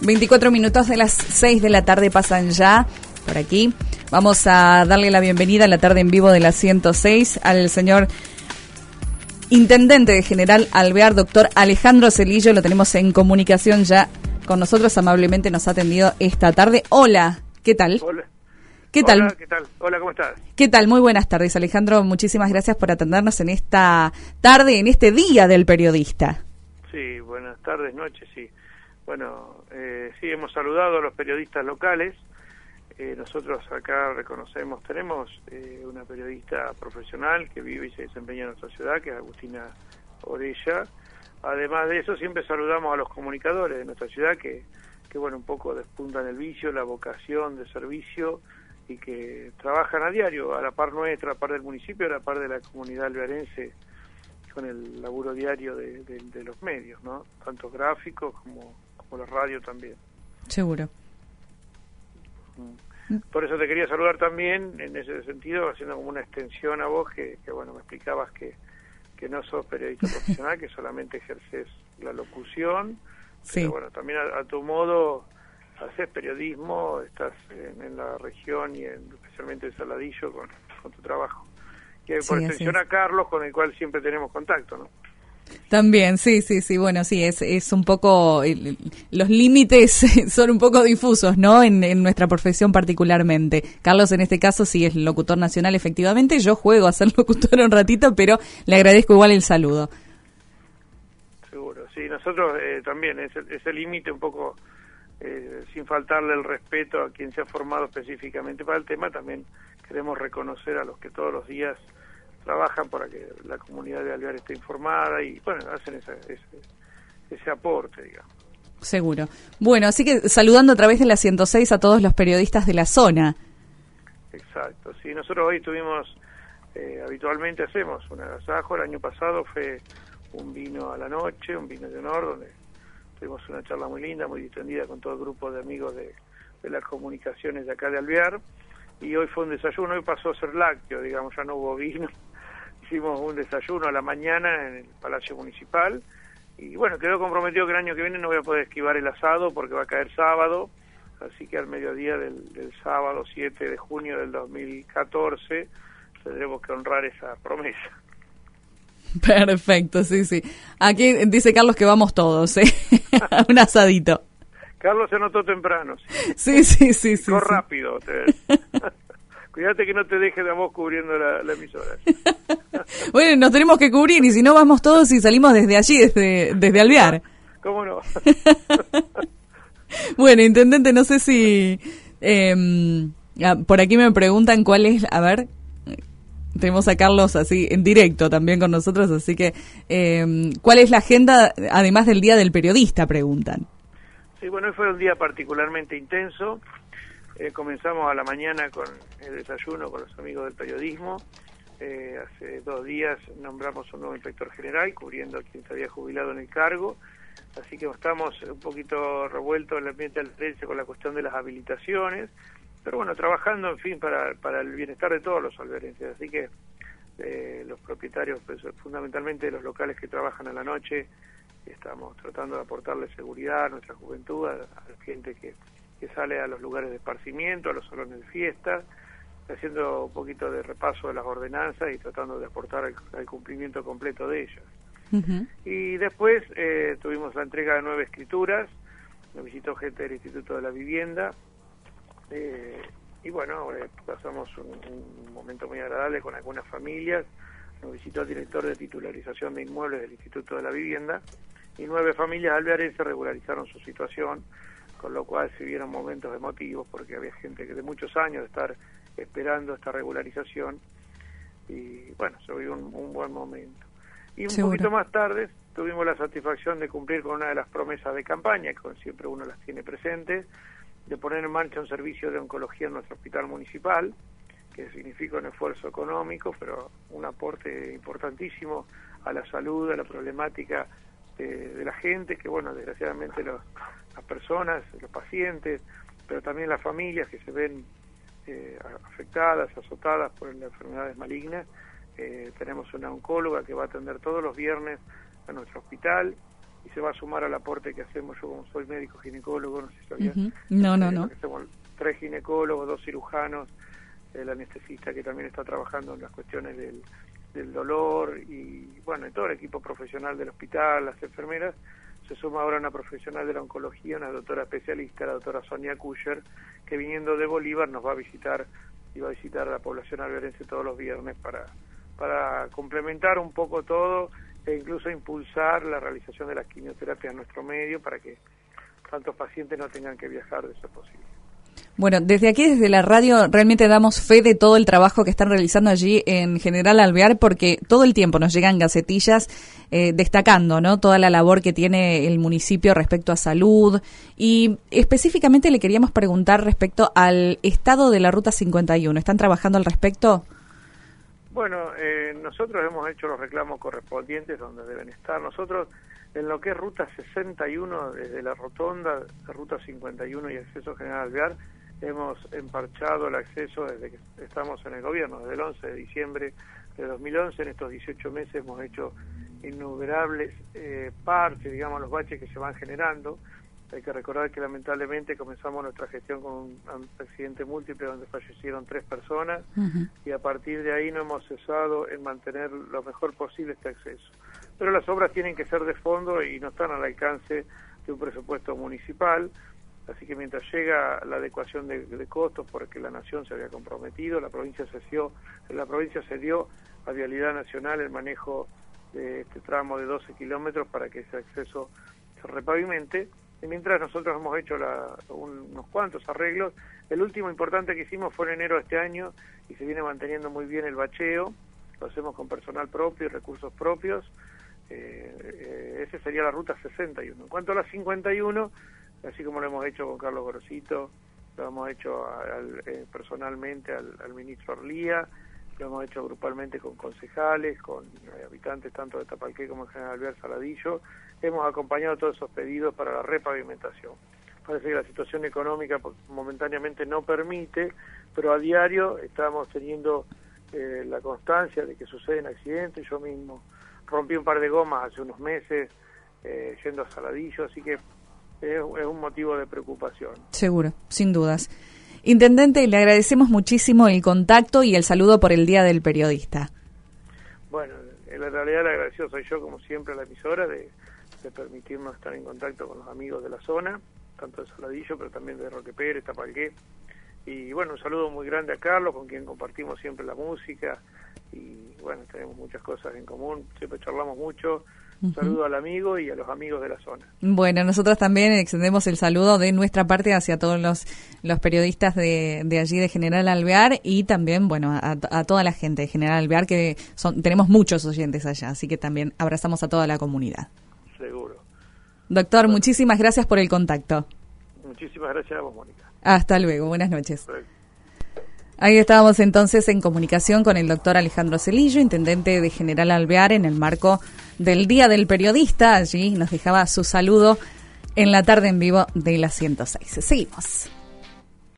24 minutos de las 6 de la tarde pasan ya por aquí. Vamos a darle la bienvenida a la tarde en vivo de la 106 al señor Intendente de General Alvear, doctor Alejandro Celillo. Lo tenemos en comunicación ya con nosotros. Amablemente nos ha atendido esta tarde. Hola, ¿qué tal? Hola. ¿Qué tal? Hola, ¿qué tal? Hola, ¿cómo estás? ¿Qué tal? Muy buenas tardes, Alejandro. Muchísimas gracias por atendernos en esta tarde, en este día del periodista. Sí, buenas tardes, noches, sí. Bueno, eh, sí, hemos saludado a los periodistas locales. Eh, nosotros acá reconocemos, tenemos eh, una periodista profesional que vive y se desempeña en nuestra ciudad, que es Agustina Orella. Además de eso, siempre saludamos a los comunicadores de nuestra ciudad que, que bueno, un poco despuntan el vicio, la vocación de servicio y que trabajan a diario, a la par nuestra, a la par del municipio, a la par de la comunidad alvearense, con el laburo diario de, de, de los medios, ¿no? Tanto gráficos como como la radio también. Seguro. Por eso te quería saludar también en ese sentido, haciendo como una extensión a vos, que, que bueno, me explicabas que, que no sos periodista profesional, que solamente ejerces la locución. Sí. Pero bueno, también a, a tu modo haces periodismo, estás en, en, la región y en, especialmente en Saladillo con, con tu trabajo. Que Sí, por extensión a Carlos, con el cual siempre tenemos contacto, ¿no? También, sí, sí, sí. Bueno, sí, es, es un poco. los límites son un poco difusos, ¿no? En, en nuestra profesión, particularmente. Carlos, en este caso, sí es locutor nacional, efectivamente. Yo juego a ser locutor un ratito, pero le agradezco igual el saludo. Seguro, sí, nosotros eh, también, ese límite un poco, eh, sin faltarle el respeto a quien se ha formado específicamente para el tema, también queremos reconocer a los que todos los días trabajan para que la comunidad de Alvear esté informada y, bueno, hacen esa- ese, ese aporte, digamos. Seguro. Bueno, así que saludando a través de la 106 a todos los periodistas de la zona. Exacto, sí, nosotros hoy tuvimos, eh, habitualmente hacemos un agasajo, el año pasado fue un vino a la noche, un vino de honor, donde tuvimos una charla muy linda, muy distendida con todo el grupo de amigos de, de las comunicaciones de acá de Alvear, y hoy fue un desayuno, hoy pasó a ser lácteo, digamos, ya no hubo vino, hicimos un desayuno a la mañana en el Palacio Municipal, y bueno, quedó comprometido que el año que viene no voy a poder esquivar el asado porque va a caer sábado, así que al mediodía del, del sábado 7 de junio del 2014 tendremos que honrar esa promesa. Perfecto, sí, sí. Aquí dice Carlos que vamos todos, ¿eh? Un asadito. Carlos se anotó temprano, Sí, sí. sí, sí, sí. Sí. rápido. te- Cuídate que no te deje de a vos cubriendo la, la emisora. Bueno, nos tenemos que cubrir y si no vamos todos y salimos desde allí, desde, desde Alvear. ¿Cómo no? Bueno, intendente, no sé si... eh, por aquí me preguntan cuál es... A ver, tenemos a Carlos así en directo también con nosotros, así que... eh, ¿Cuál es la agenda, además del Día del Periodista? Preguntan. Sí, bueno, hoy fue un día particularmente intenso. Eh, comenzamos a la mañana con el desayuno con los amigos del periodismo. Eh, hace dos días nombramos un nuevo inspector general cubriendo a quien se había jubilado en el cargo. Así que estamos un poquito revueltos en el ambiente alverense con la cuestión de las habilitaciones. Pero bueno, trabajando, en fin, para, para el bienestar de todos los alverenses. Así que eh, los propietarios, pues, fundamentalmente los locales que trabajan a la noche, estamos tratando de aportarle seguridad a nuestra juventud, a, a la gente que, que sale a los lugares de esparcimiento, a los salones de fiesta, haciendo un poquito de repaso de las ordenanzas y tratando de aportar el cumplimiento completo de ellas. Y después eh, tuvimos la entrega de nueve escrituras, nos visitó gente del Instituto de la Vivienda, eh, y bueno, eh, pasamos un, un momento muy agradable con algunas familias, nos visitó el director de titularización de inmuebles del Instituto de la Vivienda, y nueve familias alvearenses regularizaron su situación, con lo cual se vieron momentos emotivos, porque había gente que de muchos años de estar esperando esta regularización, y bueno, se vivió un, un buen momento. Y un Seguro. poquito más tarde tuvimos la satisfacción de cumplir con una de las promesas de campaña, que siempre uno las tiene presentes, de poner en marcha un servicio de oncología en nuestro hospital municipal, que significa un esfuerzo económico, pero un aporte importantísimo a la salud, a la problemática de, de la gente, que bueno, desgraciadamente los- las personas, los pacientes, pero también las familias que se ven eh, afectadas, azotadas por las enfermedades malignas. Eh, tenemos una oncóloga que va a atender todos los viernes a nuestro hospital y se va a sumar al aporte que hacemos yo como soy médico ginecólogo, no sé si sabía. No, no, no. tres ginecólogos, dos cirujanos, el anestesista que también está trabajando en las cuestiones del, del dolor y bueno, y todo el equipo profesional del hospital, las enfermeras, se suma ahora una profesional de la oncología, una doctora especialista, la doctora Sonia Kusher, que viniendo de Bolívar nos va a visitar y va a visitar a la población alberense todos los viernes para, para complementar un poco todo e incluso impulsar la realización de las quimioterapias en nuestro medio para que tantos pacientes no tengan que viajar de ser posible. Bueno, desde aquí, desde la radio, realmente damos fe de todo el trabajo que están realizando allí en General Alvear, porque todo el tiempo nos llegan gacetillas eh, destacando, ¿no? Toda la labor que tiene el municipio respecto a salud y específicamente le queríamos preguntar respecto al estado de la Ruta 51. ¿Están trabajando al respecto? Bueno, eh, nosotros hemos hecho los reclamos correspondientes donde deben estar. Nosotros en lo que es Ruta 61, desde la rotonda Ruta 51 y acceso General Alvear, hemos emparchado el acceso desde que estamos en el gobierno, desde el 11 de diciembre de 2011. En estos 18 meses hemos hecho innumerables eh, parches, digamos, los baches que se van generando. Hay que recordar que lamentablemente comenzamos nuestra gestión con un accidente múltiple donde fallecieron tres personas y a partir de ahí no hemos cesado en mantener lo mejor posible este acceso. Pero las obras tienen que ser de fondo y no están al alcance de un presupuesto municipal. Así que mientras llega la adecuación de, costos, porque la nación se había comprometido, la provincia se dio, la provincia se dio a Vialidad Nacional el manejo de este tramo de 12 kilómetros para que ese acceso se repavimente. Y mientras nosotros hemos hecho unos cuantos arreglos, el último importante que hicimos fue en enero de este año y se viene manteniendo muy bien el bacheo, lo hacemos con personal propio y recursos propios. Eh, eh, esa sería la ruta 61. En cuanto a la 51, así como lo hemos hecho con Carlos Gorosito, lo hemos hecho eh, personalmente al, ministro Arlía, lo hemos hecho grupalmente con concejales, con eh, habitantes tanto de Tapalqué como de General Albert Saladillo. Hemos acompañado todos esos pedidos para la repavimentación. Parece que la situación económica momentáneamente no permite, pero a diario estamos teniendo eh, la constancia de que suceden accidentes. Yo mismo rompí un par de gomas hace unos meses yendo a Saladillo, así que es, un motivo de preocupación. Seguro, sin dudas. Intendente, le agradecemos muchísimo el contacto y el saludo por el Día del Periodista. Bueno, en la realidad le agradecido soy yo, como siempre, a la emisora de, permitirnos estar en contacto con los amigos de la zona, tanto de Saladillo, pero también de Roque Pérez, Tapalqué. Y bueno, un saludo muy grande a Carlos, con quien compartimos siempre la música. Y bueno, tenemos muchas cosas en común, siempre charlamos mucho un saludo al amigo y a los amigos de la zona. Bueno, nosotros también extendemos el saludo de nuestra parte hacia todos los, los periodistas de, de allí de General Alvear y también, bueno, a, toda la gente de General Alvear, que son, tenemos muchos oyentes allá, así que también abrazamos a toda la comunidad. Seguro. Doctor, muchísimas gracias por el contacto. Muchísimas gracias a vos, Mónica. Hasta luego, buenas noches. Ahí estábamos entonces en comunicación con el doctor Alejandro Celillo, intendente de General Alvear, en el marco del Día del Periodista. Allí nos dejaba su saludo en la tarde en vivo de la 106. Seguimos.